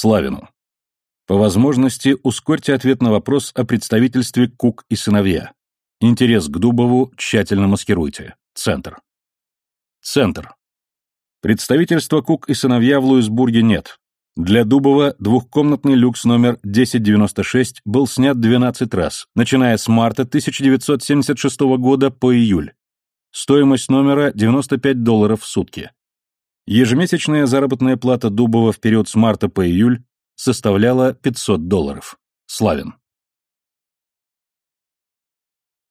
Славину. По возможности ускорьте ответ на вопрос о представительстве Кук и сыновья. Интерес к Дубову тщательно маскируйте. Центр. Центр. Представительства Кук и сыновья в Луисбурге нет. Для Дубова двухкомнатный люкс номер 1096 был снят 12 раз, начиная с марта 1976 года по июль. Стоимость номера 95 долларов в сутки. Ежемесячная заработная плата Дубова в период с марта по июль составляла 500 долларов. Славин.